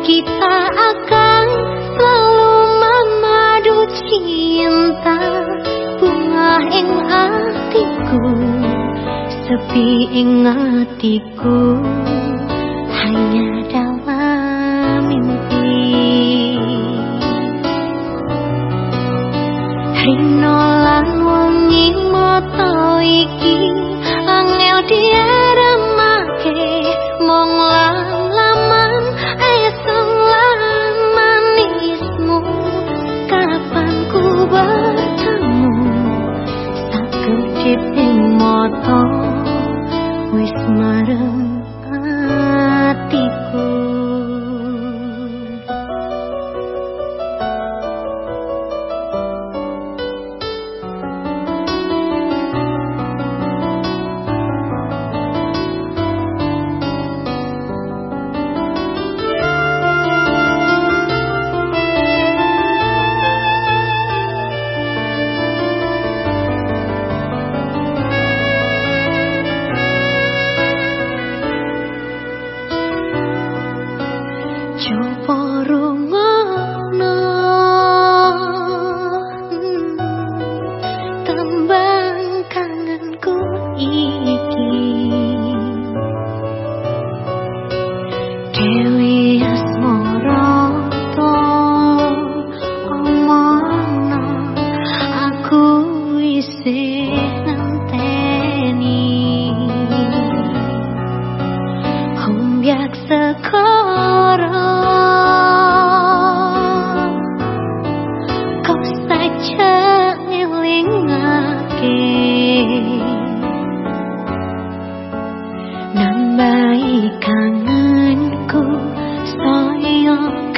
Kita akan selalu memadu cinta. Bunga ing hatiku Sepi ing hatiku. Hanya dalam mimpi. Rino lan wengi moto iki Angel diaremake mong ing moto Wis really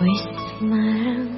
whisper